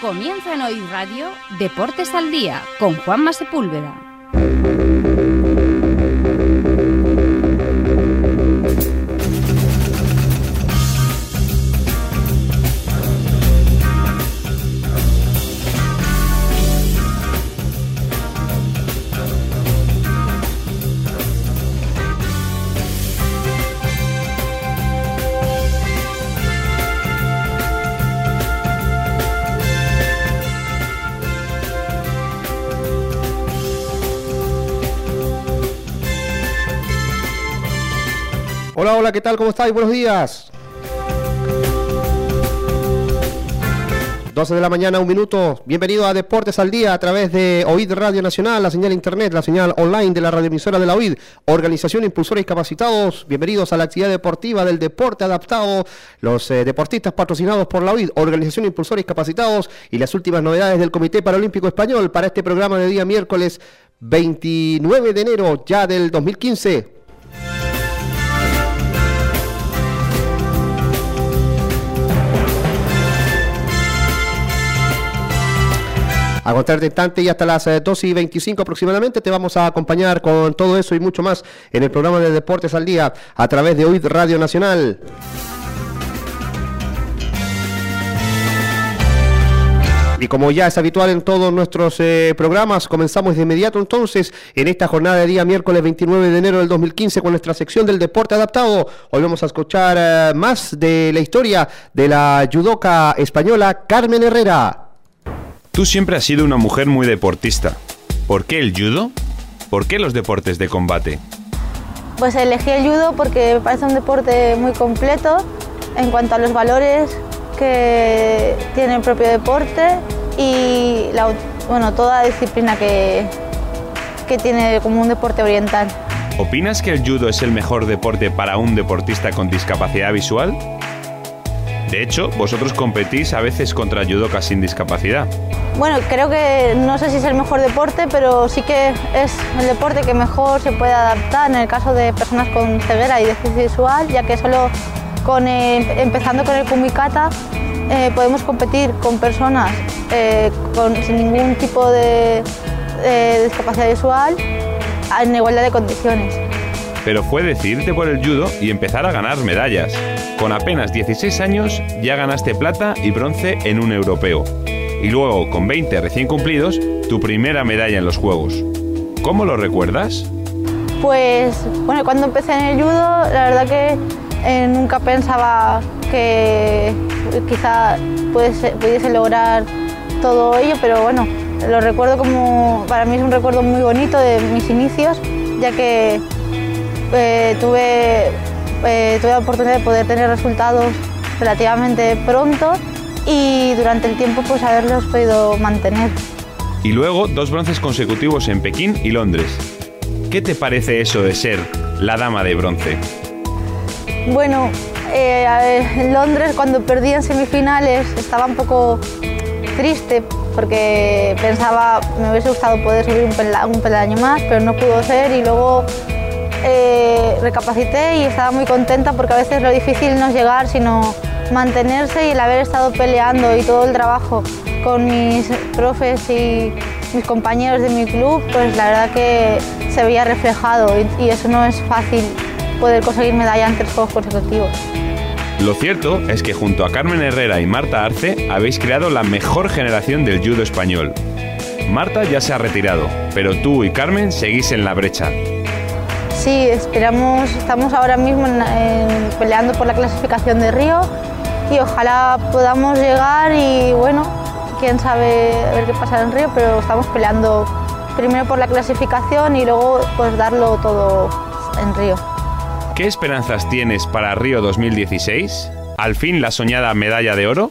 Comienza en Hoy Radio Deportes al Día con Juanma Sepúlveda. Hola, ¿qué tal? ¿Cómo estáis? Buenos días. 12 de la mañana, un minuto. Bienvenido a Deportes al Día a través de OID Radio Nacional, la señal internet, la señal online de la radioemisora de la OID, Organización Impulsores Capacitados. Bienvenidos a la actividad deportiva del deporte adaptado. Los eh, deportistas patrocinados por la OID, Organización Impulsores Capacitados y las últimas novedades del Comité Paralímpico Español para este programa de día miércoles 29 de enero ya del 2015. A contar de instante y hasta las 12 eh, y 25 aproximadamente te vamos a acompañar con todo eso y mucho más en el programa de Deportes al Día a través de OID Radio Nacional. Y como ya es habitual en todos nuestros eh, programas, comenzamos de inmediato entonces en esta jornada de día miércoles 29 de enero del 2015 con nuestra sección del deporte adaptado. Hoy vamos a escuchar eh, más de la historia de la judoka española Carmen Herrera. Tú siempre has sido una mujer muy deportista. ¿Por qué el judo? ¿Por qué los deportes de combate? Pues elegí el judo porque me parece un deporte muy completo en cuanto a los valores que tiene el propio deporte y bueno, toda la disciplina que, que tiene como un deporte oriental. ¿Opinas que el judo es el mejor deporte para un deportista con discapacidad visual? De hecho, vosotros competís a veces contra judokas sin discapacidad. Bueno, creo que no sé si es el mejor deporte, pero sí que es el deporte que mejor se puede adaptar en el caso de personas con ceguera y déficit visual, ya que solo con, empezando con el kumikata eh, podemos competir con personas eh, sin ningún tipo de discapacidad visual en igualdad de condiciones. Pero fue decidirte por el judo y empezar a ganar medallas. Con apenas 16 años ya ganaste plata y bronce en un europeo. Y luego, con 20 recién cumplidos, tu primera medalla en los Juegos. ¿Cómo lo recuerdas? Pues, bueno, cuando empecé en el judo, la verdad que eh, nunca pensaba que quizá pudiese, pudiese lograr todo ello, pero bueno, lo recuerdo como, para mí es un recuerdo muy bonito de mis inicios, ya que eh, tuve eh, tuve la oportunidad de poder tener resultados relativamente pronto y durante el tiempo pues haberlos podido mantener. Y luego dos bronces consecutivos en Pekín y Londres. ¿Qué te parece eso de ser la dama de bronce? Bueno, eh, en Londres cuando perdí en semifinales estaba un poco triste porque pensaba me hubiese gustado poder subir un, un peldaño más, pero no pudo ser y luego eh, recapacité y estaba muy contenta porque a veces lo difícil no es llegar, sino mantenerse y el haber estado peleando y todo el trabajo con mis profes y mis compañeros de mi club, pues la verdad que se veía reflejado y, eso no es fácil poder conseguir medalla en tres juegos consecutivos. Lo cierto es que junto a Carmen Herrera y Marta Arce habéis creado la mejor generación del judo español. Marta ya se ha retirado, pero tú y Carmen seguís en la brecha. Sí, esperamos, estamos ahora mismo peleando por la clasificación de Río y ojalá podamos llegar y bueno, quién sabe a ver qué pasa en Río, pero estamos peleando primero por la clasificación y luego pues darlo todo en Río. ¿Qué esperanzas tienes para Río 2016? ¿Al fin la soñada medalla de oro?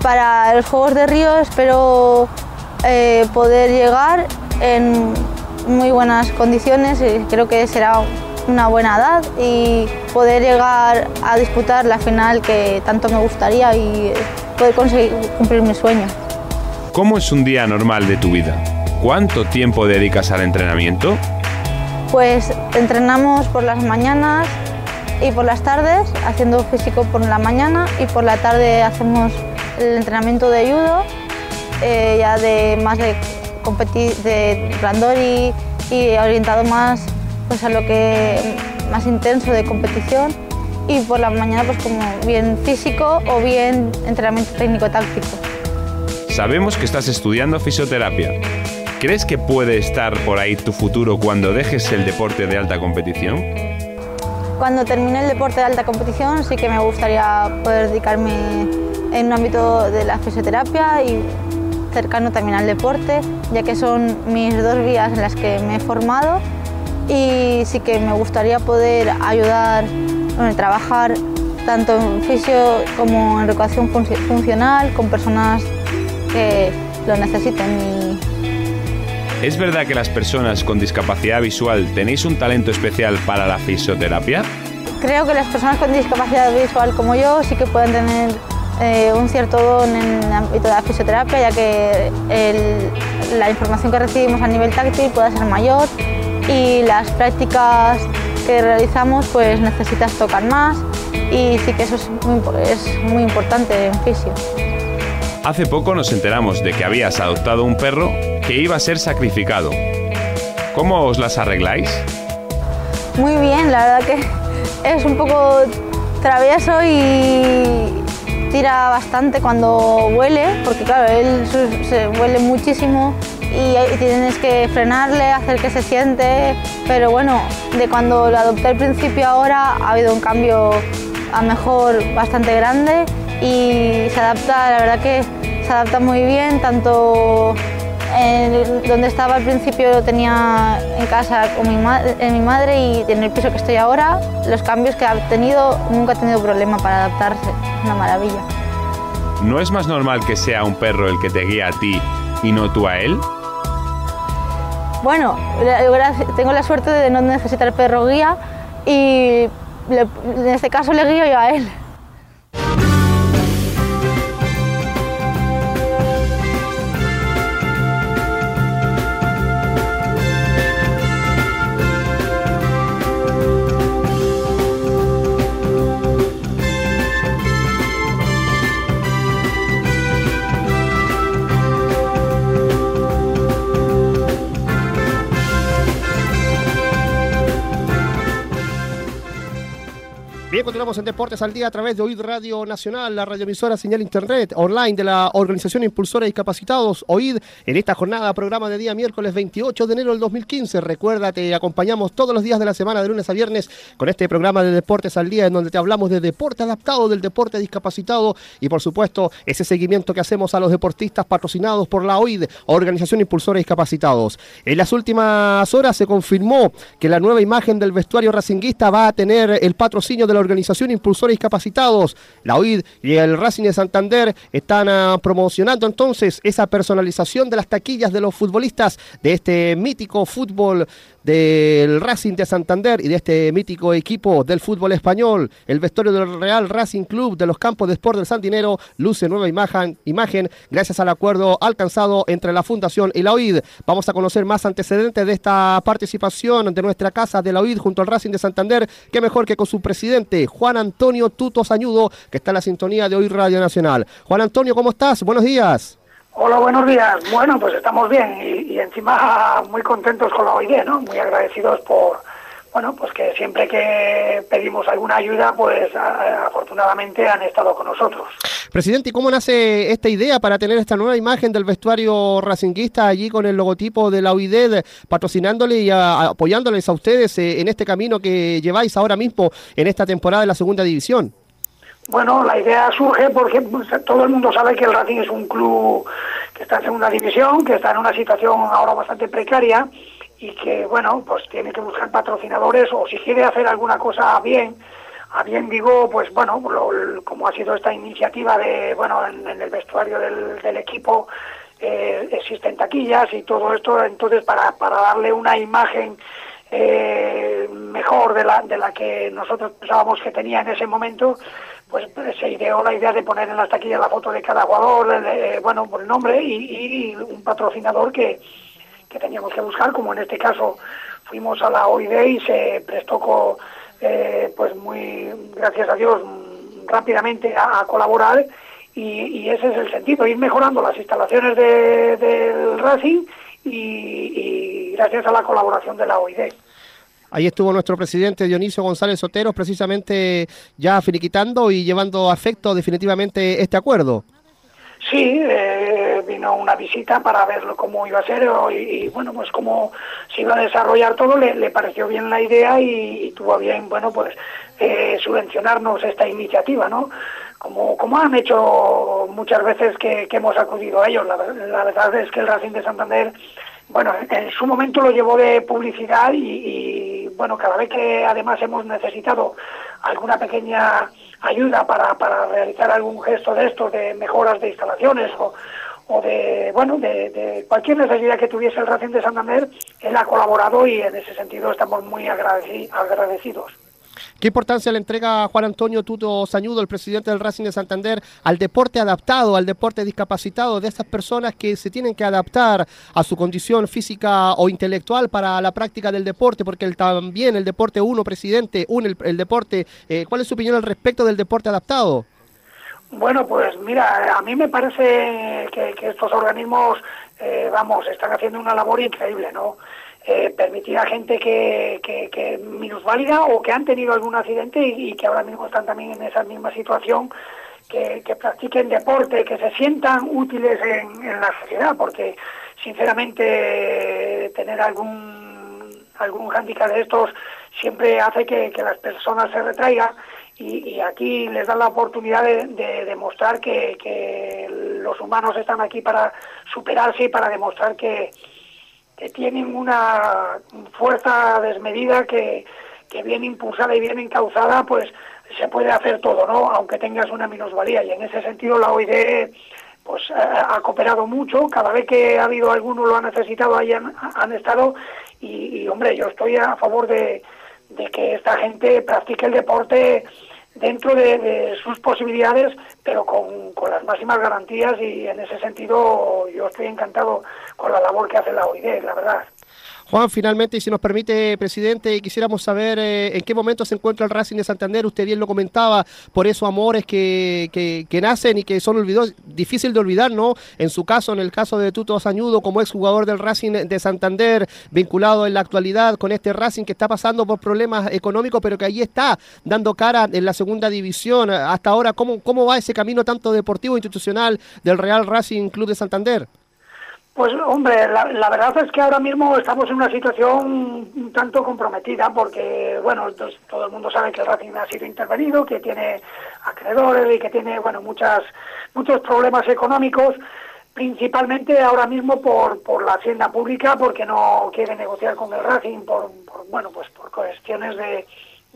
Para los Juegos de Río espero eh, poder llegar en muy buenas condiciones y creo que será una buena edad y poder llegar a disputar la final que tanto me gustaría y poder conseguir cumplir mi sueño. ¿Cómo es un día normal de tu vida? ¿Cuánto tiempo dedicas al entrenamiento? Pues entrenamos por las mañanas y por las tardes, haciendo físico por la mañana y por la tarde hacemos el entrenamiento de judo eh, ya de más de, de Randori y orientado más pues, a lo que más intenso de competición y por la mañana pues como bien físico o bien entrenamiento técnico-táctico. Sabemos que estás estudiando fisioterapia. ¿Crees que puede estar por ahí tu futuro cuando dejes el deporte de alta competición? Cuando termine el deporte de alta competición sí que me gustaría poder dedicarme en un ámbito de la fisioterapia y cercano también al deporte, ya que son mis dos vías en las que me he formado y sí que me gustaría poder ayudar, bueno, trabajar tanto en fisio como en educación funcional con personas que lo necesiten. ¿Es verdad que las personas con discapacidad visual tenéis un talento especial para la fisioterapia? Creo que las personas con discapacidad visual como yo sí que pueden tener eh, un cierto don en el ámbito de la fisioterapia, ya que la información que recibimos a nivel táctil puede ser mayor y las prácticas que realizamos pues necesitas tocar más y sí que eso es muy, es muy importante en fisio. Hace poco nos enteramos de que habías adoptado un perro que iba a ser sacrificado. ¿Cómo os las arregláis? Muy bien, la verdad que es un poco travieso y tira bastante cuando huele, porque claro, él se huele muchísimo y tienes que frenarle, hacer que se siente, pero bueno, de cuando lo adopté al principio ahora ha habido un cambio a mejor bastante grande y se adapta, la verdad que se adapta muy bien, tanto en donde estaba al principio lo tenía en casa con mi, mi madre y en el piso que estoy ahora, los cambios que ha tenido, nunca ha tenido problema para adaptarse, una maravilla. ¿No es más normal que sea un perro el que te guía a ti y no tú a él? Bueno, tengo la suerte de no necesitar perro guía y en este caso le guío yo a él. Continuamos en Deportes al Día a través de OID Radio Nacional, la radioemisora señal internet online de la Organización Impulsora de Discapacitados, OID, en esta jornada, programa de día miércoles 28 de enero del 2015. Recuerda, te acompañamos todos los días de la semana, de lunes a viernes, con este programa de Deportes al Día, en donde te hablamos de deporte adaptado, del deporte discapacitado y, por supuesto, ese seguimiento que hacemos a los deportistas patrocinados por la OID, Organización Impulsora de Discapacitados. En las últimas horas se confirmó que la nueva imagen del vestuario racinguista va a tener el patrocinio de la organización Impulsores Discapacitados, la OID y el Racing de Santander están ah, promocionando entonces esa personalización de las taquillas de los futbolistas de este mítico fútbol del Racing de Santander y de este mítico equipo del fútbol español. El vestuario del Real Racing Club de los campos de sport del Santinero luce nueva imagen, imagen gracias al acuerdo alcanzado entre la Fundación y la OID. Vamos a conocer más antecedentes de esta participación de nuestra casa de la OID junto al Racing de Santander. Qué mejor que con su presidente, Juan Antonio Tuto Sañudo, que está en la sintonía de OID Radio Nacional. Juan Antonio, ¿cómo estás? Buenos días. Hola, buenos días. Bueno, pues estamos bien y, encima muy contentos con la OID, ¿no? Muy agradecidos por, bueno, pues que siempre que pedimos alguna ayuda, pues afortunadamente han estado con nosotros. Presidente, ¿y cómo nace esta idea para tener esta nueva imagen del vestuario racinguista allí con el logotipo de la OID, patrocinándole y apoyándoles a ustedes eh, en este camino que lleváis ahora mismo en esta temporada de la segunda división? Bueno, la idea surge porque pues, todo el mundo sabe que el Racing es un club que está en segunda división, que está en una situación ahora bastante precaria y que, bueno, pues tiene que buscar patrocinadores o si quiere hacer alguna cosa bien, a bien digo, pues bueno, como ha sido esta iniciativa de, bueno, en, el vestuario del, equipo eh, existen taquillas y todo esto, entonces para, para darle una imagen eh, mejor de la, de la que nosotros pensábamos que tenía en ese momento, pues se ideó la idea de poner en las taquillas la foto de cada jugador, bueno, por el nombre y, un patrocinador que, teníamos que buscar, como en este caso fuimos a la OID y se prestó, eh, pues muy, gracias a Dios, rápidamente a, colaborar y, ese es el sentido, ir mejorando las instalaciones del Racing y, gracias a la colaboración de la OID. Ahí estuvo nuestro presidente Dionisio González Soteros precisamente ya finiquitando y llevando a efecto definitivamente este acuerdo. Sí, eh, vino una visita para verlo cómo iba a ser y, bueno, pues cómo se iba a desarrollar todo, le, pareció bien la idea y, tuvo bien, bueno, pues eh, subvencionarnos esta iniciativa, ¿no? Como, como han hecho muchas veces que, hemos acudido a ellos. La, verdad es que el Racing de Santander, bueno, en su momento lo llevó de publicidad y, bueno, cada vez que además hemos necesitado alguna pequeña ayuda para, para realizar algún gesto de estos, de mejoras de instalaciones o, o de bueno de, de, cualquier necesidad que tuviese el Racing de Santander, él ha colaborado y en ese sentido estamos muy agradecidos. ¿Qué importancia le entrega Juan Antonio Tuto Sañudo, el presidente del Racing de Santander, al deporte adaptado, al deporte discapacitado, de estas personas que se tienen que adaptar a su condición física o intelectual para la práctica del deporte? Porque también el deporte uno, presidente, une el, deporte. Eh, ¿Cuál es su opinión al respecto del deporte adaptado? Bueno, pues mira, a mí me parece que, estos organismos, eh, vamos, están haciendo una labor increíble, ¿no? Eh, permitir a gente que, que, que, minusválida o que han tenido algún accidente y, que ahora mismo están también en esa misma situación, que, practiquen deporte, que se sientan útiles en, la sociedad, porque sinceramente tener algún, algún hándicap de estos siempre hace que, las personas se retraigan y, aquí les dan la oportunidad de, demostrar que, que los humanos están aquí para superarse y para demostrar que, que tienen una fuerza desmedida que, que bien impulsada y bien encauzada, pues se puede hacer todo, ¿no? Aunque tengas una minusvalía. Y en ese sentido la OID pues ha, cooperado mucho, cada vez que ha habido alguno lo ha necesitado, ahí han, estado, y, hombre, yo estoy a favor de, de que esta gente practique el deporte dentro de, sus posibilidades, pero con, con, las máximas garantías y en ese sentido yo estoy encantado con la labor que hace la OID, la verdad. Juan, finalmente, si nos permite, presidente, quisiéramos saber eh, en qué momento se encuentra el Racing de Santander. Usted bien lo comentaba, por esos amores que, que, nacen y que son olvidados, difícil de olvidar, ¿no? En su caso, en el caso de Tuto Sañudo, como exjugador del Racing de Santander, vinculado en la actualidad con este Racing que está pasando por problemas económicos, pero que ahí está dando cara en la segunda división. Hasta ahora, ¿cómo, cómo va ese camino tanto deportivo e institucional del Real Racing Club de Santander? Pues hombre, la, verdad es que ahora mismo estamos en una situación un tanto comprometida porque, bueno, todo el mundo sabe que el Racing ha sido intervenido, que tiene acreedores y que tiene, bueno, muchas, muchos problemas económicos, principalmente ahora mismo por, por la hacienda pública, porque no quiere negociar con el Racing por, bueno, pues por cuestiones de,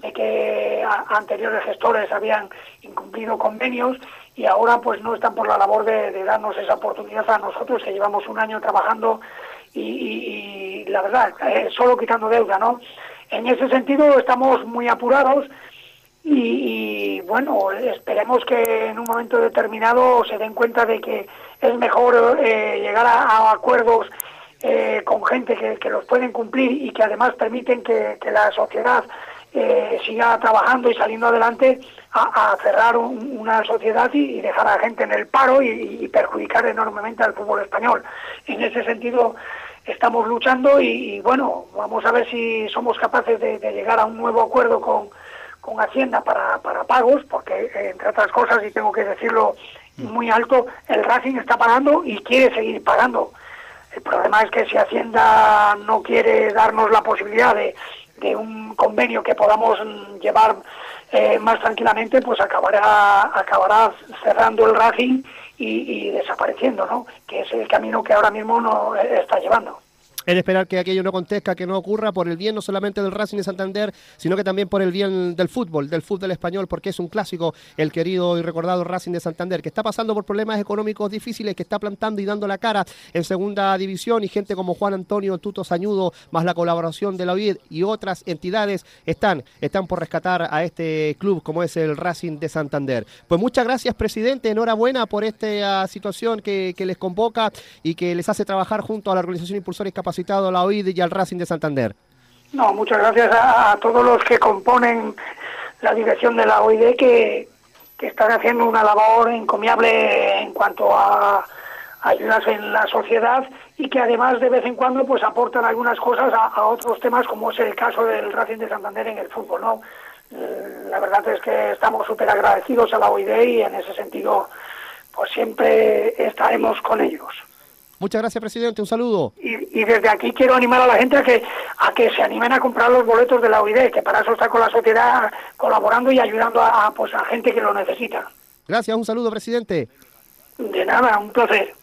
de que anteriores gestores habían incumplido convenios y ahora pues no están por la labor de, darnos esa oportunidad a nosotros que llevamos un año trabajando y, la verdad, eh, solo quitando deuda, ¿no? En ese sentido estamos muy apurados y, bueno, esperemos que en un momento determinado se den cuenta de que es mejor eh, llegar a, acuerdos eh, con gente que, los pueden cumplir y que además permiten que la sociedad siga trabajando y saliendo adelante a, cerrar una sociedad y, dejar a la gente en el paro y, perjudicar enormemente al fútbol español. En ese sentido estamos luchando y, bueno, vamos a ver si somos capaces de, llegar a un nuevo acuerdo con, con Hacienda para, para pagos, porque entre otras cosas, y tengo que decirlo muy alto, el Racing está pagando y quiere seguir pagando. El problema es que si Hacienda no quiere darnos la posibilidad de, de un convenio que podamos llevar eh, más tranquilamente, pues acabará, acabará cerrando el Racing y, y, desapareciendo, ¿no? Que es el camino que ahora mismo no está llevando es esperar que aquello no acontezca, que no ocurra por el bien no solamente del Racing de Santander, sino que también por el bien del fútbol, del fútbol español, porque es un clásico el querido y recordado Racing de Santander, que está pasando por problemas económicos difíciles, que está plantando y dando la cara en segunda división y gente como Juan Antonio Tuto Sañudo, más la colaboración de la UID y otras entidades están, están por rescatar a este club como es el Racing de Santander. Pues muchas gracias, presidente, enhorabuena por esta situación que, que les convoca y que les hace trabajar junto a la Organización Impulsores Capacitados a la OID y al Racing de Santander. No, muchas gracias a, todos los que componen la dirección de la OID que, que están haciendo una labor encomiable en cuanto a ayudas en la sociedad y que además de vez en cuando pues aportan algunas cosas a, otros temas como es el caso del Racing de Santander en el fútbol no la verdad es que estamos súper agradecidos a la OID y en ese sentido pues siempre estaremos con ellos Muchas gracias, presidente. Un saludo. Y, desde aquí quiero animar a la gente a que a que se animen a comprar los boletos de la OID, que para eso está con la sociedad colaborando y ayudando a, pues, a gente que lo necesita. Gracias, un saludo, presidente. De nada, un placer.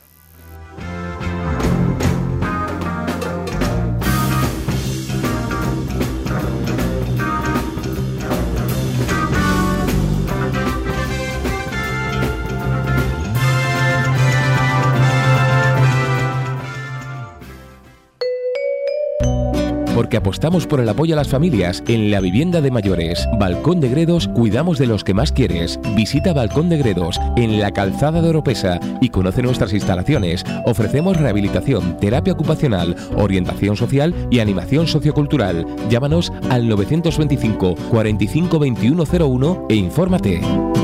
Porque apostamos por el apoyo a las familias en la vivienda de mayores. Balcón de Gredos, cuidamos de los que más quieres. Visita Balcón de Gredos en la calzada de Oropesa y conoce nuestras instalaciones. Ofrecemos rehabilitación, terapia ocupacional, orientación social y animación sociocultural. Llámanos al 925 45 2101 e infórmate.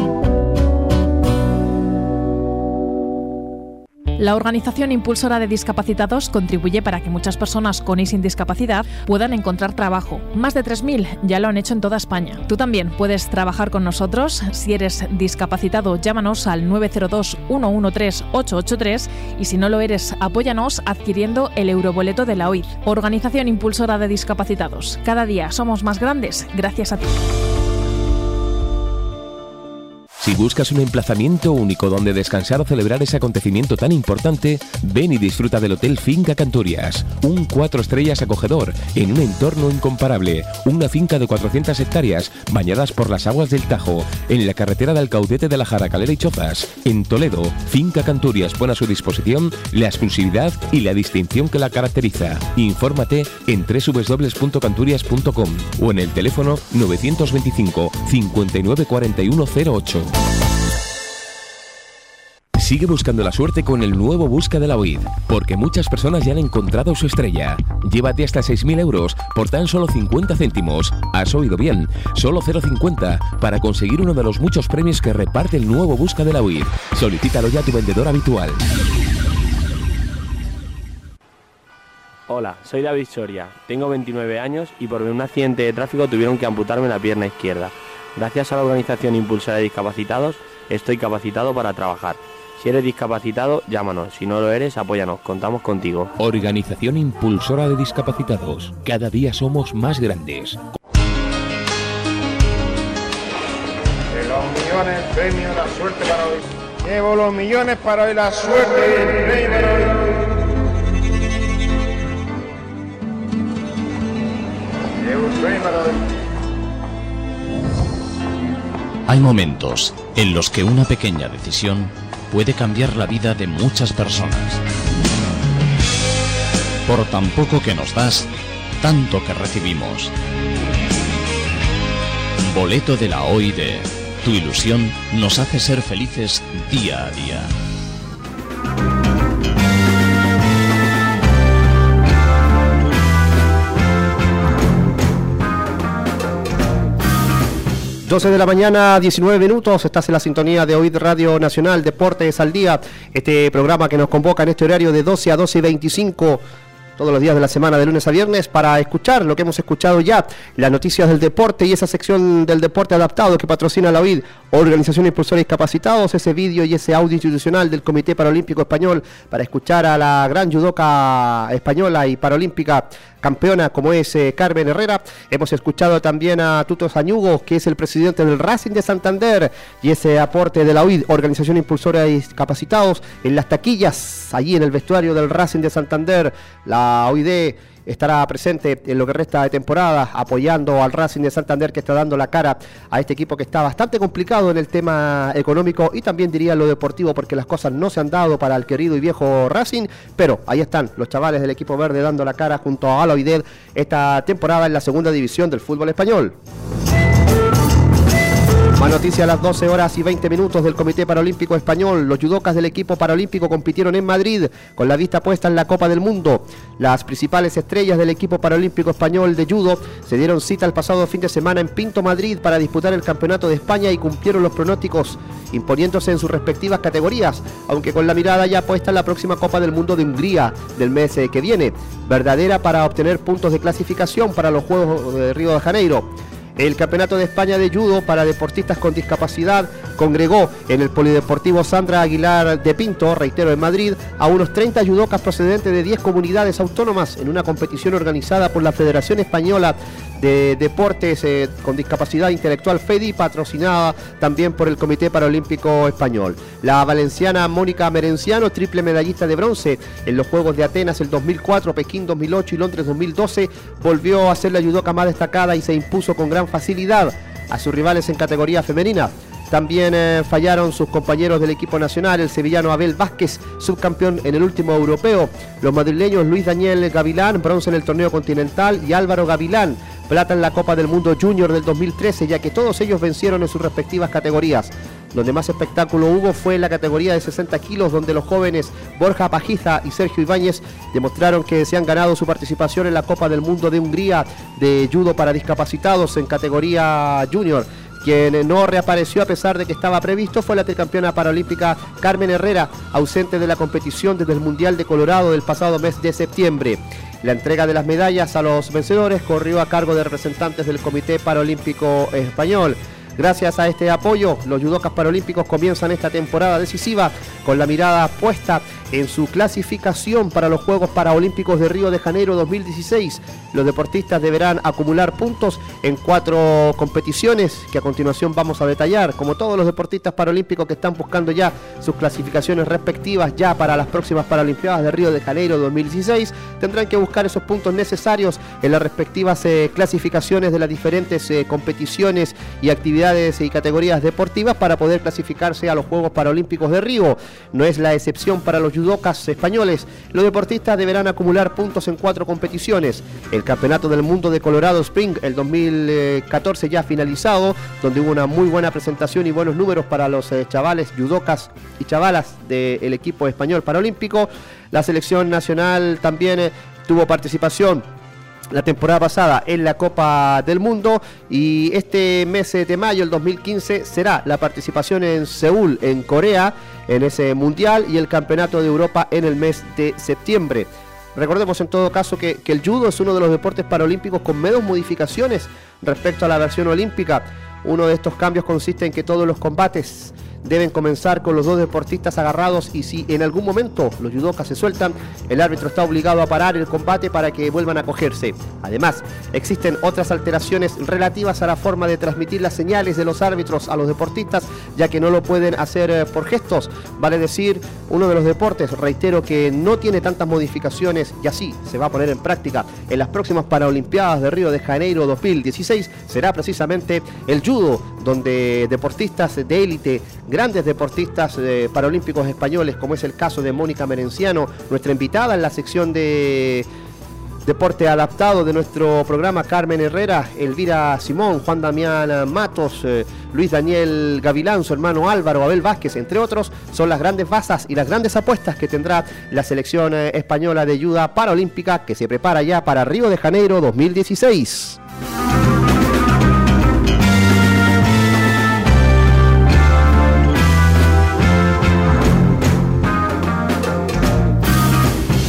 La organización impulsora de discapacitados contribuye para que muchas personas con y sin discapacidad puedan encontrar trabajo. Más de 3.000 ya lo han hecho en toda España. Tú también puedes trabajar con nosotros. Si eres discapacitado, llámanos al 902-113-883 y si no lo eres, apóyanos adquiriendo el euroboleto de la OID. Organización impulsora de discapacitados. Cada día somos más grandes gracias a ti. Si buscas un emplazamiento único donde descansar o celebrar ese acontecimiento tan importante, ven y disfruta del Hotel Finca Canturias. Un cuatro estrellas acogedor, en un entorno incomparable. Una finca de 400 hectáreas, bañadas por las aguas del Tajo, en la carretera del Caudete de la Jaracalera y Chozas. En Toledo, Finca Canturias pone a su disposición la exclusividad y la distinción que la caracteriza. Infórmate en www.canturias.com o en el teléfono 925 59 08. Sigue buscando la suerte con el nuevo Busca de la OID, porque muchas personas ya han encontrado su estrella. Llévate hasta 6.000 euros por tan solo 50 céntimos. Has oído bien, solo 0,50 para conseguir uno de los muchos premios que reparte el nuevo Busca de la OID. Solicítalo ya a tu vendedor habitual. Hola, soy David Soria, tengo 29 años y por un accidente de tráfico tuvieron que amputarme la pierna izquierda. Gracias a la organización Impulsora de Discapacitados, estoy capacitado para trabajar. Si eres discapacitado, llámanos. Si no lo eres, apóyanos. Contamos contigo. Organización Impulsora de Discapacitados. Cada día somos más grandes. los millones, premio, la suerte para hoy. Llevo los millones para hoy, la suerte y el premio para hoy. Llevo el premio para hoy. Hay momentos en los que una pequeña decisión puede cambiar la vida de muchas personas. Por tan poco que nos das, tanto que recibimos. Boleto de la OID. Tu ilusión nos hace ser felices día a día. 12 de la mañana, 19 minutos, estás en la sintonía de OID Radio Nacional, Deportes al Día, este programa que nos convoca en este horario de 12 a 12 y 25 todos los días de la semana, de lunes a viernes, para escuchar lo que hemos escuchado ya, las noticias del deporte y esa sección del deporte adaptado que patrocina la OID, Organización Impulsora Discapacitados, ese vídeo y ese audio institucional del Comité Paralímpico Español para escuchar a la gran judoca española y paralímpica campeona como es eh, Carmen Herrera. Hemos escuchado también a Tuto Sañugo, que es el presidente del Racing de Santander, y ese aporte de la OID, Organización Impulsora de Discapacitados, en las taquillas, allí en el vestuario del Racing de Santander, la OID estará presente en lo que resta de temporada, apoyando al Racing de Santander que está dando la cara a este equipo que está bastante complicado en el tema económico y también diría lo deportivo porque las cosas no se han dado para el querido y viejo Racing, pero ahí están los chavales del equipo verde dando la cara junto a Aloided esta temporada en la segunda división del fútbol español. Más noticia a las 12 horas y 20 minutos del Comité Paralímpico Español. Los judocas del equipo paralímpico compitieron en Madrid con la vista puesta en la Copa del Mundo. Las principales estrellas del equipo paralímpico español de judo se dieron cita el pasado fin de semana en Pinto, Madrid para disputar el Campeonato de España y cumplieron los pronósticos, imponiéndose en sus respectivas categorías, aunque con la mirada ya puesta en la próxima Copa del Mundo de Hungría del mes eh, que viene, verdadera para obtener puntos de clasificación para los Juegos de Río de Janeiro. El Campeonato de España de Judo para deportistas con discapacidad congregó en el Polideportivo Sandra Aguilar de Pinto, reitero, en Madrid, a unos 30 judocas procedentes de 10 comunidades autónomas en una competición organizada por la Federación Española de Deportes eh, con Discapacidad Intelectual FEDI, patrocinada también por el Comité Paralímpico Español. La valenciana Mónica Merenciano, triple medallista de bronce en los Juegos de Atenas el 2004, Pekín 2008 y Londres 2012, volvió a ser la judoka más destacada y se impuso con gran facilidad a sus rivales en categoría femenina. También eh, fallaron sus compañeros del equipo nacional, el sevillano Abel Vázquez, subcampeón en el último europeo, los madrileños Luis Daniel Gavilán, bronce en el torneo continental, y Álvaro Gavilán, plata en la Copa del Mundo Junior del 2013, ya que todos ellos vencieron en sus respectivas categorías. Donde más espectáculo hubo fue en la categoría de 60 kilos, donde los jóvenes Borja Pajiza y Sergio Ibáñez demostraron que se han ganado su participación en la Copa del Mundo de Hungría de judo para discapacitados en categoría junior. Quien no reapareció a pesar de que estaba previsto fue la tricampeona paralímpica Carmen Herrera, ausente de la competición desde el Mundial de Colorado del pasado mes de septiembre. La entrega de las medallas a los vencedores corrió a cargo de representantes del Comité Paralímpico Español. Gracias a este apoyo, los judocas paralímpicos comienzan esta temporada decisiva con la mirada puesta en su clasificación para los Juegos Paralímpicos de Río de Janeiro 2016. Los deportistas deberán acumular puntos en cuatro competiciones que a continuación vamos a detallar, como todos los deportistas paralímpicos que están buscando ya sus clasificaciones respectivas ya para las próximas Paralimpiadas de Río de Janeiro 2016, tendrán que buscar esos puntos necesarios en las respectivas eh, clasificaciones de las diferentes eh, competiciones y actividades y categorías deportivas para poder clasificarse a los Juegos Paralímpicos de Río. No es la excepción para los judocas españoles. Los deportistas deberán acumular puntos en cuatro competiciones. El Campeonato del Mundo de Colorado Spring, el 2014 ya finalizado, donde hubo una muy buena presentación y buenos números para los eh, chavales judocas y chavalas del equipo español paralímpico. La selección nacional también eh, tuvo participación la temporada pasada en la Copa del Mundo y este mes de mayo, el 2015, será la participación en Seúl, en Corea, en ese mundial y el Campeonato de Europa en el mes de septiembre. Recordemos en todo caso que, que el judo es uno de los deportes paralímpicos con menos modificaciones respecto a la versión olímpica. Uno de estos cambios consiste en que todos los combates deben comenzar con los dos deportistas agarrados y si en algún momento los judokas se sueltan, el árbitro está obligado a parar el combate para que vuelvan a cogerse. Además, existen otras alteraciones relativas a la forma de transmitir las señales de los árbitros a los deportistas, ya que no lo pueden hacer eh, por gestos. Vale decir, uno de los deportes, reitero, que no tiene tantas modificaciones y así se va a poner en práctica en las próximas Paralimpiadas de Río de Janeiro 2016, será precisamente el judo, donde deportistas de élite grandes deportistas eh, paralímpicos españoles, como es el caso de Mónica Merenciano, nuestra invitada en la sección de deporte adaptado de nuestro programa Carmen Herrera, Elvira Simón, Juan Damián Matos, eh, Luis Daniel Gavilán, su hermano Álvaro, Abel Vázquez, entre otros, son las grandes basas y las grandes apuestas que tendrá la selección eh, española de ayuda paralímpica que se prepara ya para Río de Janeiro 2016.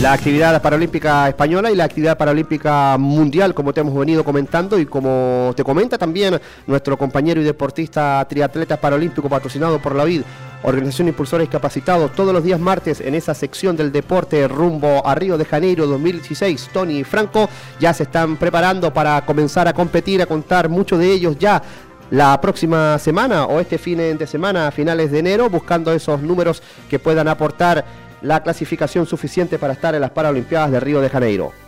La actividad paralímpica española y la actividad paralímpica mundial, como te hemos venido comentando y como te comenta también nuestro compañero y deportista triatleta paralímpico patrocinado por la VID, Organización Impulsores Capacitados, todos los días martes en esa sección del deporte rumbo a Río de Janeiro 2016. Tony y Franco ya se están preparando para comenzar a competir, a contar muchos de ellos ya la próxima semana o este fin de semana a finales de enero, buscando esos números que puedan aportar la clasificación suficiente para estar en las Paralimpiadas de Río de Janeiro.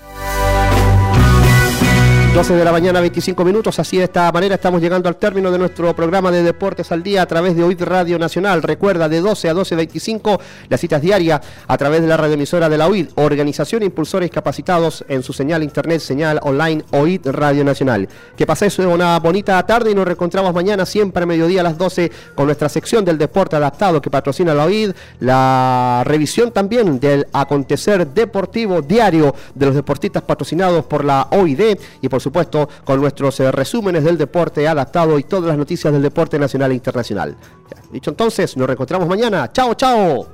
12 de la mañana, 25 minutos. Así de esta manera estamos llegando al término de nuestro programa de Deportes al Día a través de OID Radio Nacional. Recuerda, de 12 a 12.25, las citas diarias a través de la radioemisora de la OID, Organización Impulsores Capacitados en su señal internet, señal online OID Radio Nacional. Que paséis una bonita tarde y nos reencontramos mañana, siempre a mediodía a las 12, con nuestra sección del deporte adaptado que patrocina la OID, la revisión también del acontecer deportivo diario de los deportistas patrocinados por la OID y por supuesto con nuestros eh, resúmenes del deporte adaptado y todas las noticias del deporte nacional e internacional. Dicho entonces, nos reencontramos mañana. Chao, chao.